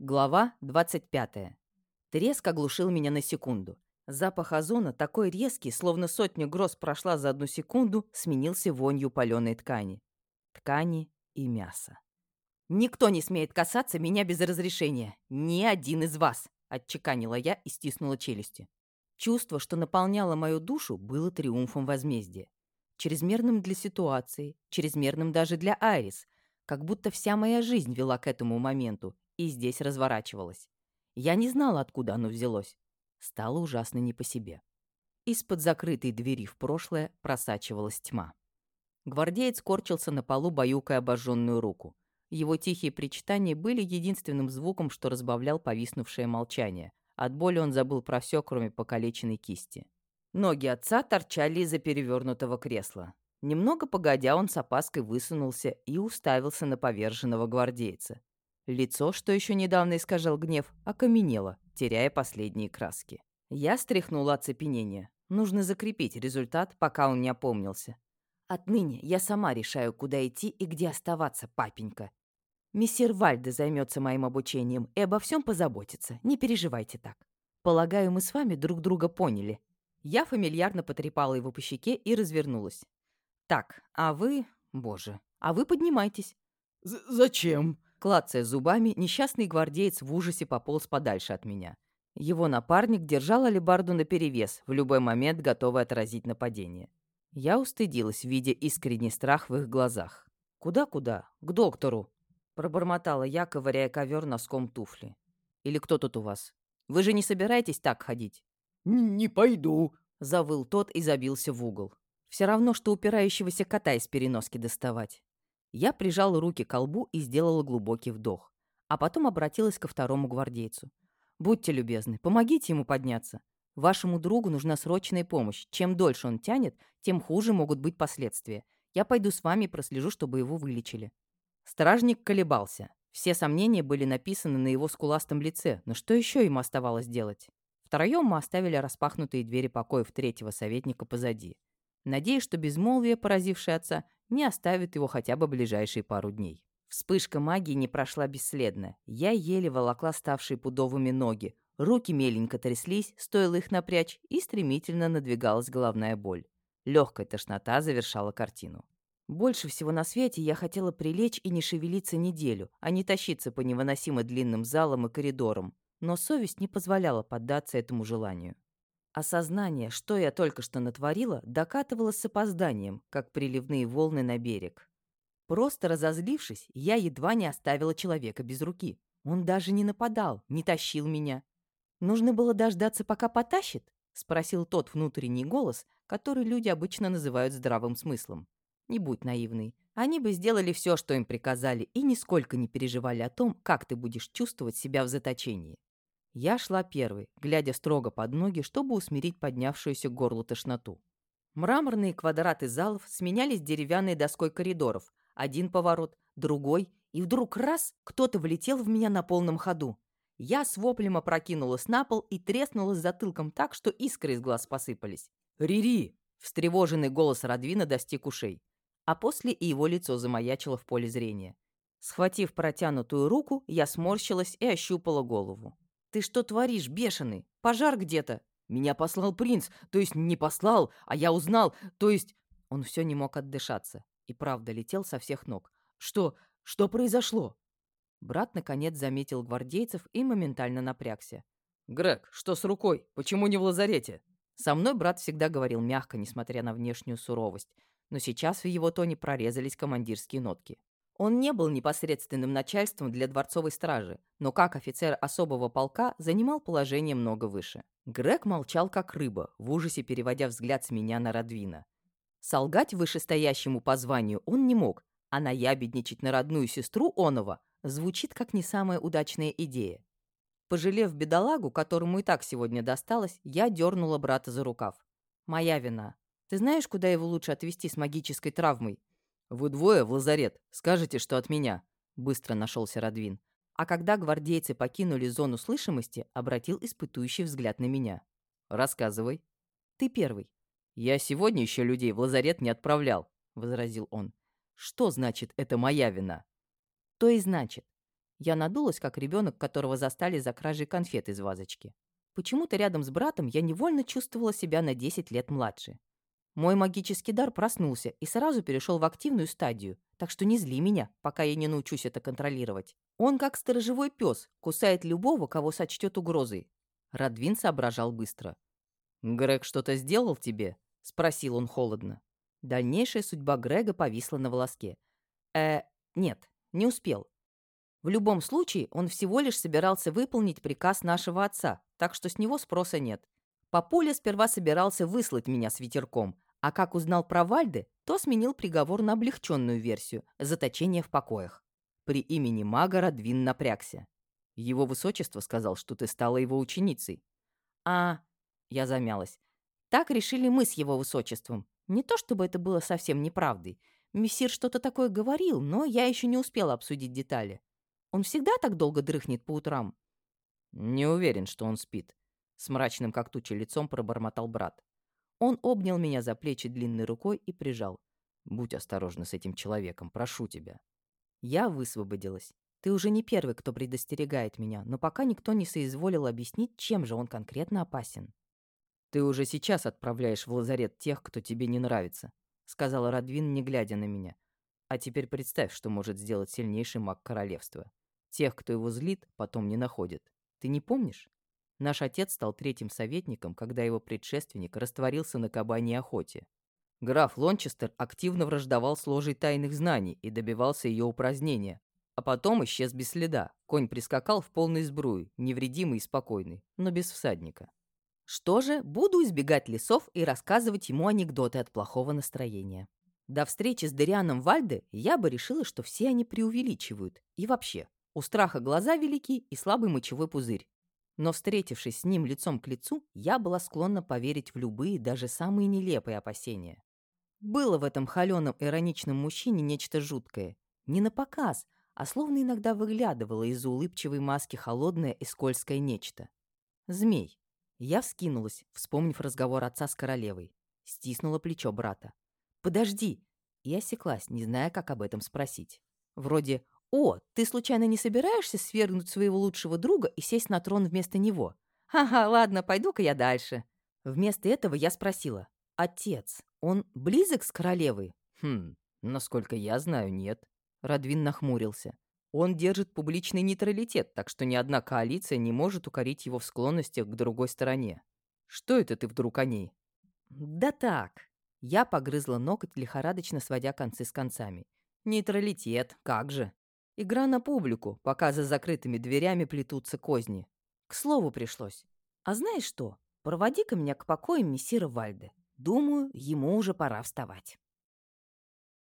Глава 25. Треск оглушил меня на секунду. Запах озона, такой резкий, словно сотня гроз прошла за одну секунду, сменился вонью паленой ткани. Ткани и мяса. «Никто не смеет касаться меня без разрешения. Ни один из вас!» — отчеканила я и стиснула челюсти. Чувство, что наполняло мою душу, было триумфом возмездия. Чрезмерным для ситуации, чрезмерным даже для Айрис, как будто вся моя жизнь вела к этому моменту, и здесь разворачивалось. Я не знала, откуда оно взялось. Стало ужасно не по себе. Из-под закрытой двери в прошлое просачивалась тьма. Гвардеец корчился на полу, баюкая обожженную руку. Его тихие причитания были единственным звуком, что разбавлял повиснувшее молчание. От боли он забыл про все, кроме покалеченной кисти. Ноги отца торчали из-за перевернутого кресла. Немного погодя, он с опаской высунулся и уставился на поверженного гвардейца. Лицо, что еще недавно искажал гнев, окаменело, теряя последние краски. Я стряхнула оцепенение. Нужно закрепить результат, пока он не опомнился. Отныне я сама решаю, куда идти и где оставаться, папенька. Мессир Вальде займется моим обучением и обо всем позаботится. Не переживайте так. Полагаю, мы с вами друг друга поняли. Я фамильярно потрепала его по щеке и развернулась. Так, а вы... Боже, а вы поднимайтесь. «Зачем?» Клацая зубами, несчастный гвардеец в ужасе пополз подальше от меня. Его напарник держал алебарду наперевес, в любой момент готовый отразить нападение. Я устыдилась, видя искренний страх в их глазах. «Куда-куда? К доктору!» Пробормотала я, ковыряя ковер носком туфли. «Или кто тут у вас? Вы же не собираетесь так ходить?» «Не пойду», — завыл тот и забился в угол. Все равно, что упирающегося кота из переноски доставать. Я прижала руки к колбу и сделала глубокий вдох. А потом обратилась ко второму гвардейцу. «Будьте любезны, помогите ему подняться. Вашему другу нужна срочная помощь. Чем дольше он тянет, тем хуже могут быть последствия. Я пойду с вами и прослежу, чтобы его вылечили». Стражник колебался. Все сомнения были написаны на его скуластом лице, но что еще ему оставалось делать? Втроем мы оставили распахнутые двери покоев третьего советника позади. Надеюсь, что безмолвие, поразившее отца, не оставит его хотя бы ближайшие пару дней. Вспышка магии не прошла бесследно. Я еле волокла ставшие пудовыми ноги. Руки меленько тряслись, стоило их напрячь, и стремительно надвигалась головная боль. Легкая тошнота завершала картину. Больше всего на свете я хотела прилечь и не шевелиться неделю, а не тащиться по невыносимо длинным залам и коридорам. Но совесть не позволяла поддаться этому желанию. Осознание, что я только что натворила, докатывалось с опозданием, как приливные волны на берег. Просто разозлившись, я едва не оставила человека без руки. Он даже не нападал, не тащил меня. «Нужно было дождаться, пока потащит?» — спросил тот внутренний голос, который люди обычно называют здравым смыслом. «Не будь наивный. Они бы сделали все, что им приказали, и нисколько не переживали о том, как ты будешь чувствовать себя в заточении. Я шла первой, глядя строго под ноги, чтобы усмирить поднявшуюся к горлу тошноту. Мраморные квадраты залов сменялись деревянной доской коридоров. Один поворот, другой, и вдруг раз кто-то влетел в меня на полном ходу. Я с воплем опрокинулась на пол и треснулась затылком так, что искры из глаз посыпались. «Рири!» — встревоженный голос Радвина достиг ушей. А после и его лицо замаячило в поле зрения. Схватив протянутую руку, я сморщилась и ощупала голову. «Ты что творишь, бешеный? Пожар где-то!» «Меня послал принц, то есть не послал, а я узнал, то есть...» Он все не мог отдышаться и правда летел со всех ног. «Что? Что произошло?» Брат, наконец, заметил гвардейцев и моментально напрягся. «Грег, что с рукой? Почему не в лазарете?» Со мной брат всегда говорил мягко, несмотря на внешнюю суровость, но сейчас в его тоне прорезались командирские нотки. Он не был непосредственным начальством для дворцовой стражи, но как офицер особого полка занимал положение много выше. Грег молчал как рыба, в ужасе переводя взгляд с меня на Радвина. Солгать вышестоящему по званию он не мог, а наябедничать на родную сестру Онова звучит как не самая удачная идея. Пожалев бедолагу, которому и так сегодня досталось, я дернула брата за рукав. «Моя вина. Ты знаешь, куда его лучше отвезти с магической травмой?» «Вы двое в лазарет. Скажете, что от меня», — быстро нашелся Радвин. А когда гвардейцы покинули зону слышимости, обратил испытующий взгляд на меня. «Рассказывай». «Ты первый». «Я сегодня еще людей в лазарет не отправлял», — возразил он. «Что значит, это моя вина?» «То и значит. Я надулась, как ребенок, которого застали за кражей конфет из вазочки. Почему-то рядом с братом я невольно чувствовала себя на 10 лет младше. Мой магический дар проснулся и сразу перешел в активную стадию, так что не зли меня, пока я не научусь это контролировать. Он как сторожевой пес, кусает любого, кого сочтет угрозой. Радвин соображал быстро. «Грег что-то сделал тебе?» — спросил он холодно. Дальнейшая судьба Грега повисла на волоске. «Э, нет, не успел. В любом случае, он всего лишь собирался выполнить приказ нашего отца, так что с него спроса нет. Папуля сперва собирался выслать меня с ветерком, а как узнал про Вальды, то сменил приговор на облегченную версию – заточение в покоях. При имени мага Радвин напрягся. Его высочество сказал, что ты стала его ученицей. А, я замялась. Так решили мы с его высочеством. Не то чтобы это было совсем неправдой. Мессир что-то такое говорил, но я еще не успела обсудить детали. Он всегда так долго дрыхнет по утрам? Не уверен, что он спит. С мрачным как туча лицом пробормотал брат. Он обнял меня за плечи длинной рукой и прижал. «Будь осторожна с этим человеком, прошу тебя». Я высвободилась. Ты уже не первый, кто предостерегает меня, но пока никто не соизволил объяснить, чем же он конкретно опасен. «Ты уже сейчас отправляешь в лазарет тех, кто тебе не нравится», — сказал Радвин, не глядя на меня. «А теперь представь, что может сделать сильнейший маг королевства. Тех, кто его злит, потом не находит. Ты не помнишь?» Наш отец стал третьим советником, когда его предшественник растворился на кабаней охоте. Граф Лончестер активно враждовал с ложей тайных знаний и добивался ее упразднения, а потом исчез без следа. Конь прискакал в полной сбруе, невредимый и спокойный, но без всадника. Что же, буду избегать лесов и рассказывать ему анекдоты от плохого настроения. До встречи с Дерианом Вальде я бы решила, что все они преувеличивают. И вообще, у страха глаза велики и слабый мочевой пузырь. Но, встретившись с ним лицом к лицу, я была склонна поверить в любые, даже самые нелепые опасения. Было в этом холеном ироничном мужчине нечто жуткое. Не на показ, а словно иногда выглядывало из-за улыбчивой маски холодное и скользкое нечто. Змей. Я вскинулась, вспомнив разговор отца с королевой. Стиснула плечо брата. «Подожди!» И осеклась, не зная, как об этом спросить. Вроде «О, ты случайно не собираешься свергнуть своего лучшего друга и сесть на трон вместо него?» «Ха-ха, ладно, пойду-ка я дальше». Вместо этого я спросила. «Отец, он близок с королевой?» «Хм, насколько я знаю, нет». Радвин нахмурился. «Он держит публичный нейтралитет, так что ни одна коалиция не может укорить его в склонностях к другой стороне. Что это ты вдруг о ней?» «Да так». Я погрызла ноготь, лихорадочно сводя концы с концами. «Нейтралитет, как же!» Игра на публику, пока за закрытыми дверями плетутся козни. К слову пришлось. А знаешь что? Проводи-ка меня к покоям мессира Вальде. Думаю, ему уже пора вставать.